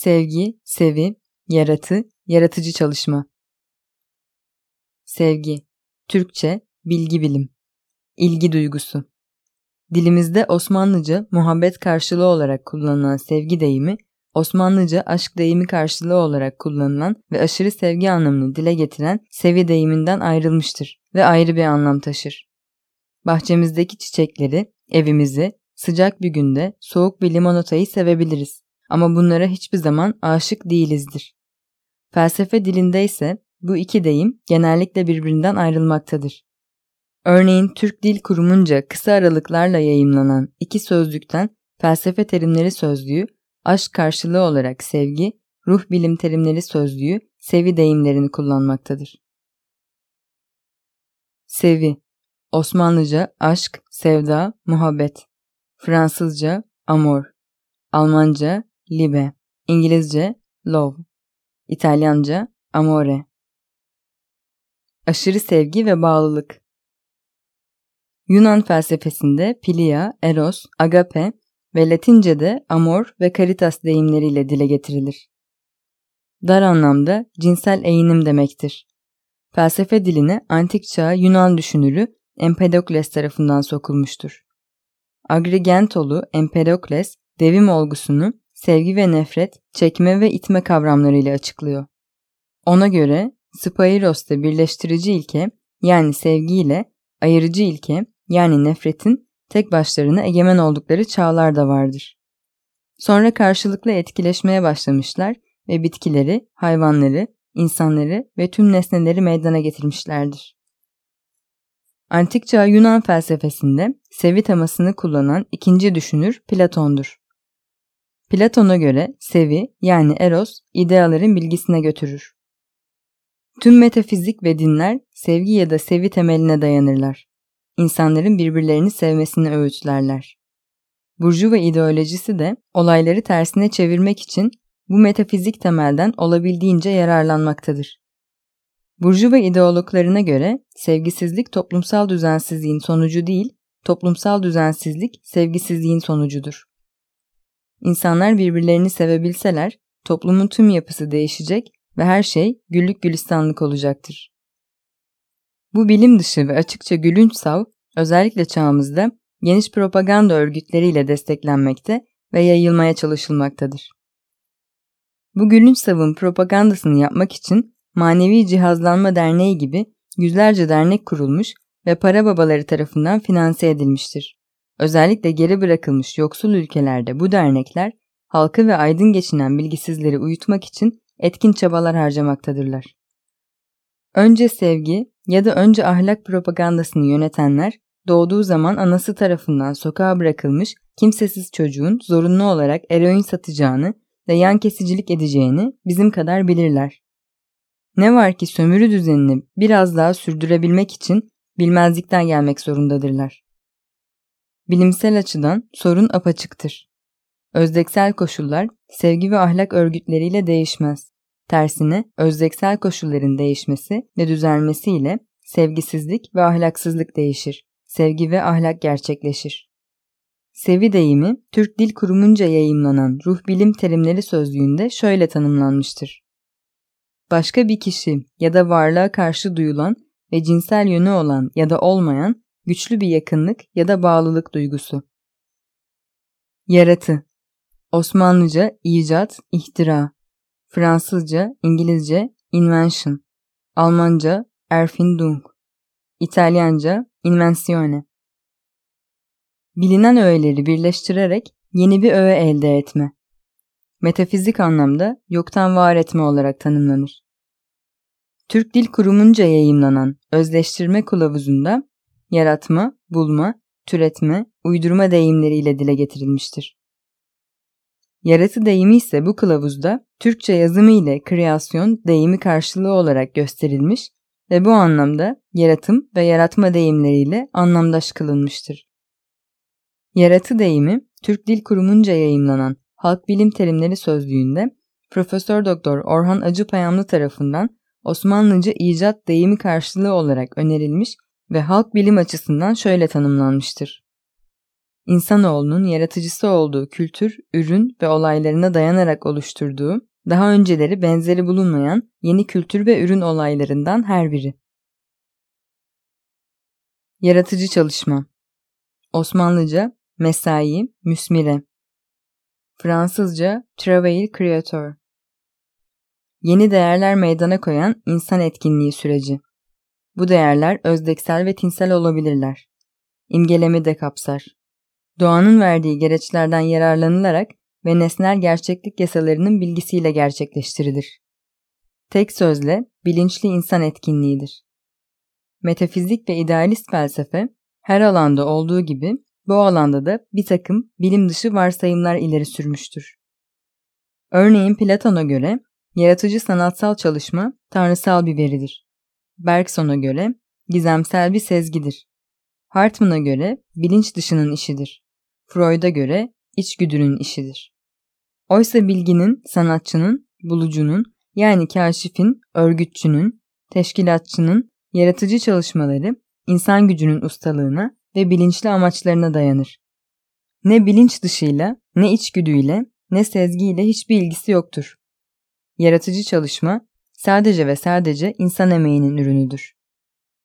sevgi, sevi, yaratı, yaratıcı çalışma. Sevgi, Türkçe, bilgi bilim, ilgi duygusu. Dilimizde Osmanlıca muhabbet karşılığı olarak kullanılan sevgi deyimi, Osmanlıca aşk deyimi karşılığı olarak kullanılan ve aşırı sevgi anlamını dile getiren sevi deyiminden ayrılmıştır ve ayrı bir anlam taşır. Bahçemizdeki çiçekleri, evimizi, sıcak bir günde soğuk bir limonatayı sevebiliriz. Ama bunlara hiçbir zaman aşık değilizdir. Felsefe dilinde ise bu iki deyim genellikle birbirinden ayrılmaktadır. Örneğin Türk Dil Kurumunca kısa aralıklarla yayımlanan iki sözlükten felsefe terimleri sözlüğü, aşk karşılığı olarak sevgi, ruh bilim terimleri sözlüğü, sevi deyimlerini kullanmaktadır. Sevi Osmanlıca aşk, sevda, muhabbet. Fransızca amor. Almanca liebe. İngilizce love. İtalyanca amore. Aşırı sevgi ve bağlılık. Yunan felsefesinde philia, eros, agape ve Latince'de amor ve caritas deyimleriyle dile getirilir. Dar anlamda cinsel eğinim demektir. Felsefe diline antik çağ Yunan düşünürü Empedokles tarafından sokulmuştur. Agrigentolu Empedokles devim olgusunu sevgi ve nefret, çekme ve itme kavramlarıyla açıklıyor. Ona göre Spairos'ta birleştirici ilke yani sevgi ile ayırıcı ilke yani nefretin tek başlarına egemen oldukları çağlar da vardır. Sonra karşılıklı etkileşmeye başlamışlar ve bitkileri, hayvanları, insanları ve tüm nesneleri meydana getirmişlerdir. Antik çağ Yunan felsefesinde sevi temasını kullanan ikinci düşünür Platon'dur. Platon'a göre sevi yani eros ideaların bilgisine götürür. Tüm metafizik ve dinler sevgi ya da sevi temeline dayanırlar. İnsanların birbirlerini sevmesini öğütlerler. Burjuva ideolojisi de olayları tersine çevirmek için bu metafizik temelden olabildiğince yararlanmaktadır. Burjuva ideologlarına göre sevgisizlik toplumsal düzensizliğin sonucu değil, toplumsal düzensizlik sevgisizliğin sonucudur. İnsanlar birbirlerini sevebilseler toplumun tüm yapısı değişecek ve her şey güllük gülistanlık olacaktır. Bu bilim dışı ve açıkça gülünç sav özellikle çağımızda geniş propaganda örgütleriyle desteklenmekte ve yayılmaya çalışılmaktadır. Bu gülünç savın propagandasını yapmak için Manevi Cihazlanma Derneği gibi yüzlerce dernek kurulmuş ve para babaları tarafından finanse edilmiştir. Özellikle geri bırakılmış yoksul ülkelerde bu dernekler halkı ve aydın geçinen bilgisizleri uyutmak için etkin çabalar harcamaktadırlar. Önce sevgi ya da önce ahlak propagandasını yönetenler doğduğu zaman anası tarafından sokağa bırakılmış kimsesiz çocuğun zorunlu olarak eroin satacağını ve yan kesicilik edeceğini bizim kadar bilirler. Ne var ki sömürü düzenini biraz daha sürdürebilmek için bilmezlikten gelmek zorundadırlar. Bilimsel açıdan sorun apaçıktır. Özdeksel koşullar sevgi ve ahlak örgütleriyle değişmez. Tersine özdeksel koşulların değişmesi ve düzelmesiyle sevgisizlik ve ahlaksızlık değişir. Sevgi ve ahlak gerçekleşir. Sevi deyimi Türk Dil Kurumunca yayımlanan ruh bilim terimleri sözlüğünde şöyle tanımlanmıştır. Başka bir kişi ya da varlığa karşı duyulan ve cinsel yönü olan ya da olmayan güçlü bir yakınlık ya da bağlılık duygusu. Yaratı Osmanlıca icat, ihtira. Fransızca, İngilizce invention. Almanca Erfindung. İtalyanca invenzione. Bilinen öğeleri birleştirerek yeni bir öğe elde etme. Metafizik anlamda yoktan var etme olarak tanımlanır. Türk Dil Kurumunca yayımlanan Özleştirme Kılavuzu'nda yaratma, bulma, türetme, uydurma deyimleriyle dile getirilmiştir. Yaratı deyimi ise bu kılavuzda Türkçe yazımı ile kreasyon deyimi karşılığı olarak gösterilmiş ve bu anlamda yaratım ve yaratma deyimleriyle anlamdaş kılınmıştır. Yaratı deyimi Türk Dil Kurumunca yayımlanan Halk Bilim Terimleri Sözlüğü'nde Profesör Doktor Orhan Acıpayamlı tarafından Osmanlıca icat deyimi karşılığı olarak önerilmiş ve halk bilim açısından şöyle tanımlanmıştır. insanoğlunun yaratıcısı olduğu kültür, ürün ve olaylarına dayanarak oluşturduğu, daha önceleri benzeri bulunmayan yeni kültür ve ürün olaylarından her biri. Yaratıcı çalışma Osmanlıca mesai, müsmire Fransızca travail créateur Yeni değerler meydana koyan insan etkinliği süreci. Bu değerler özdeksel ve tinsel olabilirler. İmgeleme de kapsar. Doğanın verdiği gereçlerden yararlanılarak ve nesnel gerçeklik yasalarının bilgisiyle gerçekleştirilir. Tek sözle bilinçli insan etkinliğidir. Metafizik ve idealist felsefe her alanda olduğu gibi bu alanda da bir takım bilim dışı varsayımlar ileri sürmüştür. Örneğin Platon'a göre yaratıcı sanatsal çalışma tanrısal bir veridir. Bergson'a göre gizemsel bir sezgidir. Hartman'a göre bilinç dışının işidir. Freud'a göre içgüdünün işidir. Oysa bilginin, sanatçının, bulucunun yani kaşifin, örgütçünün, teşkilatçının yaratıcı çalışmaları insan gücünün ustalığına ve bilinçli amaçlarına dayanır. Ne bilinç dışıyla, ne içgüdüyle, ne sezgiyle hiçbir ilgisi yoktur. Yaratıcı çalışma sadece ve sadece insan emeğinin ürünüdür.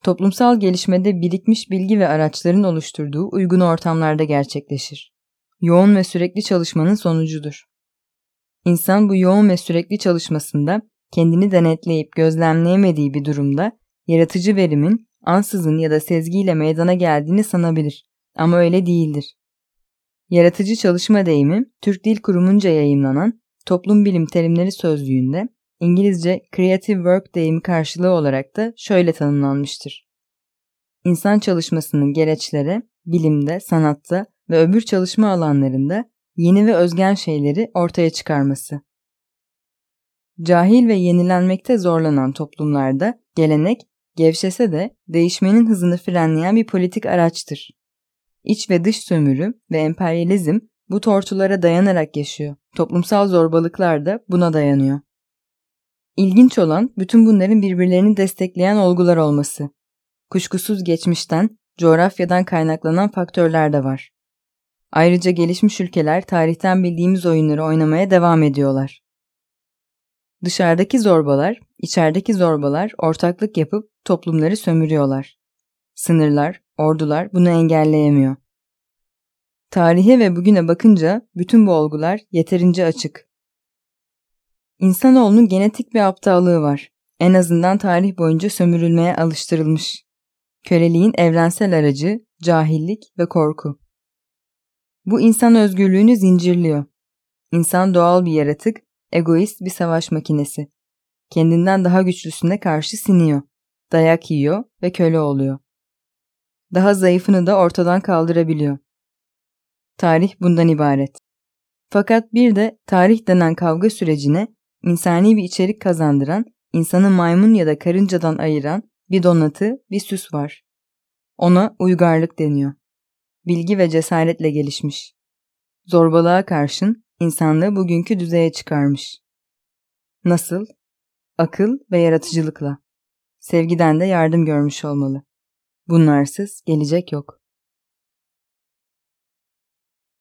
Toplumsal gelişmede birikmiş bilgi ve araçların oluşturduğu uygun ortamlarda gerçekleşir. Yoğun ve sürekli çalışmanın sonucudur. İnsan bu yoğun ve sürekli çalışmasında kendini denetleyip gözlemleyemediği bir durumda yaratıcı verimin ansızın ya da sezgiyle meydana geldiğini sanabilir. Ama öyle değildir. Yaratıcı çalışma deyimi Türk Dil Kurumu'nca yayımlanan Toplum Bilim Terimleri Sözlüğü'nde İngilizce creative work deyimi karşılığı olarak da şöyle tanımlanmıştır. İnsan çalışmasının gereçlere, bilimde, sanatta ve öbür çalışma alanlarında yeni ve özgen şeyleri ortaya çıkarması. Cahil ve yenilenmekte zorlanan toplumlarda gelenek gevşese de değişmenin hızını frenleyen bir politik araçtır. İç ve dış sömürü ve emperyalizm bu tortulara dayanarak yaşıyor. Toplumsal zorbalıklar da buna dayanıyor. İlginç olan bütün bunların birbirlerini destekleyen olgular olması. Kuşkusuz geçmişten, coğrafyadan kaynaklanan faktörler de var. Ayrıca gelişmiş ülkeler tarihten bildiğimiz oyunları oynamaya devam ediyorlar. Dışarıdaki zorbalar, içerideki zorbalar ortaklık yapıp toplumları sömürüyorlar. Sınırlar, ordular bunu engelleyemiyor. Tarihe ve bugüne bakınca bütün bu olgular yeterince açık. İnsanoğlunun genetik bir aptallığı var. En azından tarih boyunca sömürülmeye alıştırılmış. Köleliğin evrensel aracı, cahillik ve korku. Bu insan özgürlüğünü zincirliyor. İnsan doğal bir yaratık, egoist bir savaş makinesi. Kendinden daha güçlüsüne karşı siniyor. Dayak yiyor ve köle oluyor. Daha zayıfını da ortadan kaldırabiliyor. Tarih bundan ibaret. Fakat bir de tarih denen kavga sürecine insani bir içerik kazandıran, insanı maymun ya da karıncadan ayıran bir donatı, bir süs var. Ona uygarlık deniyor. Bilgi ve cesaretle gelişmiş. Zorbalığa karşın insanlığı bugünkü düzeye çıkarmış. Nasıl? Akıl ve yaratıcılıkla. Sevgiden de yardım görmüş olmalı. Bunlarsız gelecek yok.